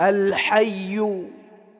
الحي